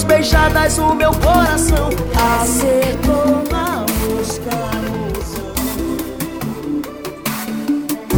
mãos beijadas o meu coração acertou na mosca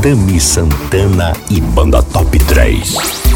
Dami Santana e Banda Top 3.